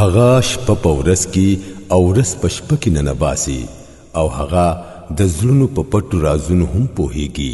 هغه شپه په ورس کې او ورس په شپه کې ننباسي او هغه د زړونو په پټو رازونو هم پوهیږي